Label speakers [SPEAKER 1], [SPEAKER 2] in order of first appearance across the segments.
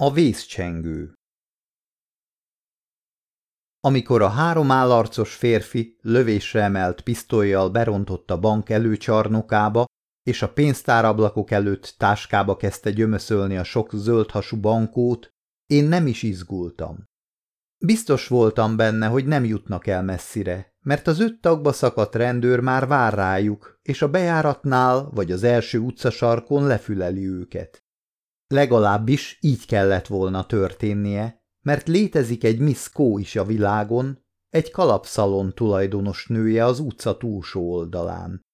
[SPEAKER 1] A vészcsengő Amikor a három állarcos férfi lövésre emelt pisztolyjal berontott a bank előcsarnokába, és a pénztárablakok előtt táskába kezdte gyömöszölni a sok zöldhasú bankót, én nem is izgultam. Biztos voltam benne, hogy nem jutnak el messzire, mert az öt tagba szakadt rendőr már vár rájuk, és a bejáratnál vagy az első utcasarkon lefüleli őket. Legalábbis így kellett volna történnie, mert létezik egy Miss Kó is a világon, egy kalapszalon tulajdonos nője az utca túlsó oldalán.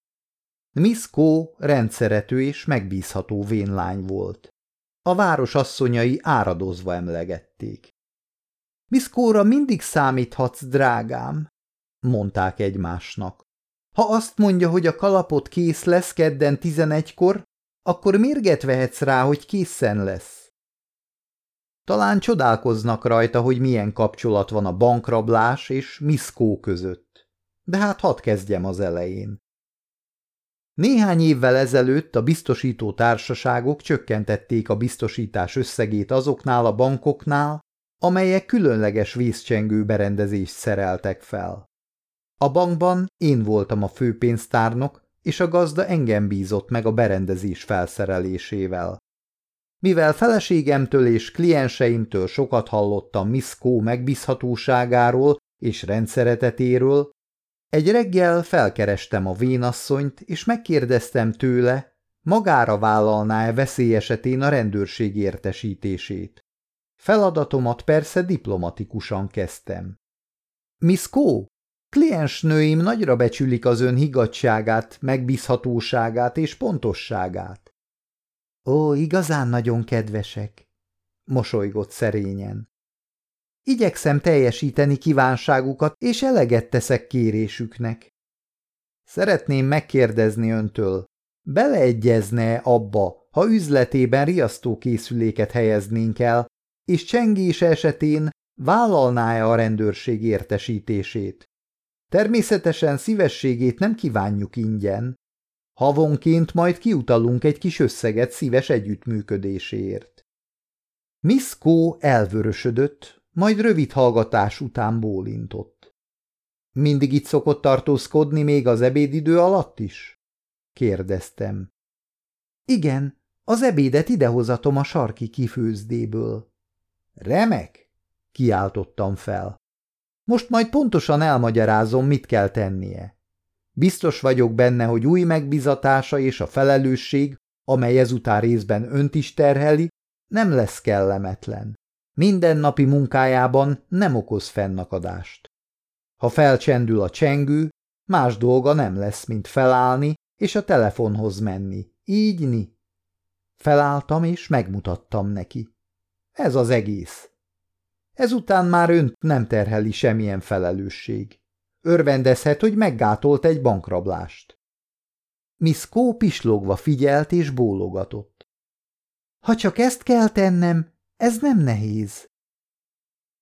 [SPEAKER 1] Miss Kó rendszerető és megbízható vénlány volt. A város asszonyai áradozva emlegették. Miss Kóra mindig számíthatsz, drágám, mondták egymásnak. Ha azt mondja, hogy a kalapot kész lesz kedden tizenegykor, akkor mérget vehetsz rá, hogy készen lesz. Talán csodálkoznak rajta, hogy milyen kapcsolat van a bankrablás és Miszkó között. De hát hadd kezdjem az elején. Néhány évvel ezelőtt a biztosító társaságok csökkentették a biztosítás összegét azoknál a bankoknál, amelyek különleges vízcsengő berendezést szereltek fel. A bankban én voltam a főpénztárnok, és a gazda engem bízott meg a berendezés felszerelésével. Mivel feleségemtől és klienseimtől sokat hallottam Miss Kó megbízhatóságáról és rendszeretetéről, egy reggel felkerestem a vénasszonyt, és megkérdeztem tőle, magára vállalná-e veszély esetén a rendőrség értesítését. Feladatomat persze diplomatikusan kezdtem. Miss Kó, Kliensnőim nagyra becsülik az ön higgadságát, megbízhatóságát és pontosságát. Ó, igazán nagyon kedvesek, mosolygott szerényen. Igyekszem teljesíteni kívánságukat, és eleget teszek kérésüknek. Szeretném megkérdezni öntől, beleegyezne abba, ha üzletében riasztókészüléket helyeznénk el, és csengés esetén vállalná-e a rendőrség értesítését? Természetesen szívességét nem kívánjuk ingyen. Havonként majd kiutalunk egy kis összeget szíves együttműködéséért. Miss Kó elvörösödött, majd rövid hallgatás után bólintott. Mindig itt szokott tartózkodni még az ebédidő alatt is? kérdeztem. Igen, az ebédet idehozatom a sarki kifőzdéből. Remek! kiáltottam fel. Most majd pontosan elmagyarázom, mit kell tennie. Biztos vagyok benne, hogy új megbizatása és a felelősség, amely ezután részben önt is terheli, nem lesz kellemetlen. Mindennapi munkájában nem okoz fennakadást. Ha felcsendül a csengő, más dolga nem lesz, mint felállni és a telefonhoz menni. Így ni. Felálltam és megmutattam neki. Ez az egész. Ezután már önt nem terheli semmilyen felelősség. Örvendezhet, hogy meggátolt egy bankrablást. Miss Kó pislogva figyelt és bólogatott. Ha csak ezt kell tennem, ez nem nehéz.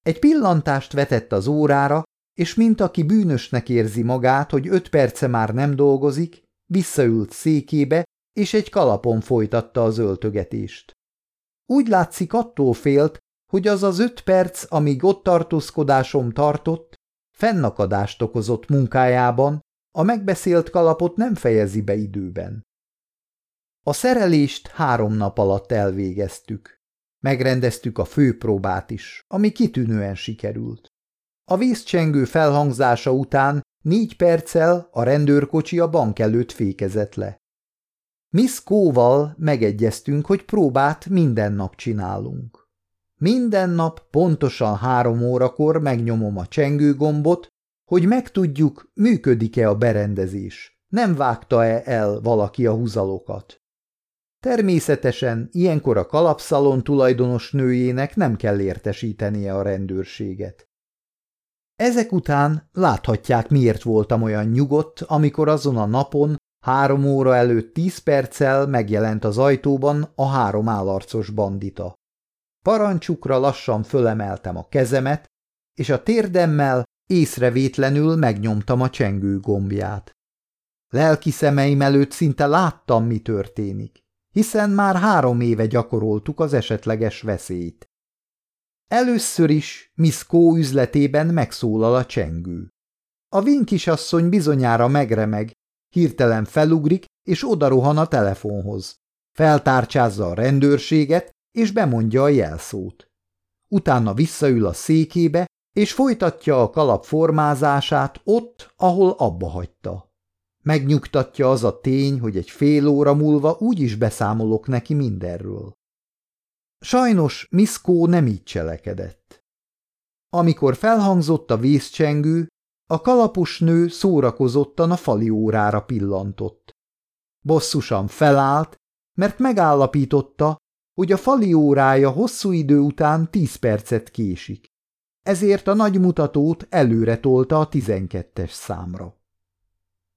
[SPEAKER 1] Egy pillantást vetett az órára, és mint aki bűnösnek érzi magát, hogy öt perce már nem dolgozik, visszaült székébe, és egy kalapon folytatta az öltögetést. Úgy látszik, attól félt, hogy az az öt perc, amíg ott tartózkodásom tartott, fennakadást okozott munkájában, a megbeszélt kalapot nem fejezi be időben. A szerelést három nap alatt elvégeztük. Megrendeztük a főpróbát is, ami kitűnően sikerült. A vízcsengő felhangzása után négy perccel a rendőrkocsi a bank előtt fékezett le. Miss Kóval megegyeztünk, hogy próbát minden nap csinálunk. Minden nap pontosan három órakor megnyomom a csengőgombot, hogy megtudjuk, működik-e a berendezés, nem vágta-e el valaki a húzalokat. Természetesen ilyenkor a kalapszalon tulajdonos nőjének nem kell értesítenie a rendőrséget. Ezek után láthatják, miért voltam olyan nyugodt, amikor azon a napon három óra előtt tíz perccel megjelent az ajtóban a három állarcos bandita. Parancsukra lassan fölemeltem a kezemet, és a térdemmel észrevétlenül megnyomtam a csengő gombját. Lelki szemeim előtt szinte láttam, mi történik, hiszen már három éve gyakoroltuk az esetleges veszélyt. Először is Miss Kó üzletében megszólal a csengő. A vinkisasszony bizonyára megremeg, hirtelen felugrik és odarohan a telefonhoz. Feltárcsázza a rendőrséget, és bemondja a jelszót. Utána visszaül a székébe, és folytatja a kalap formázását ott, ahol abba hagyta. Megnyugtatja az a tény, hogy egy fél óra múlva úgyis beszámolok neki mindenről. Sajnos Miszkó nem így cselekedett. Amikor felhangzott a vízcsengő, a kalapos nő szórakozottan a fali órára pillantott. Bosszusan felállt, mert megállapította, hogy a fali órája hosszú idő után tíz percet késik. Ezért a nagy mutatót előre tolta a tizenkettes számra.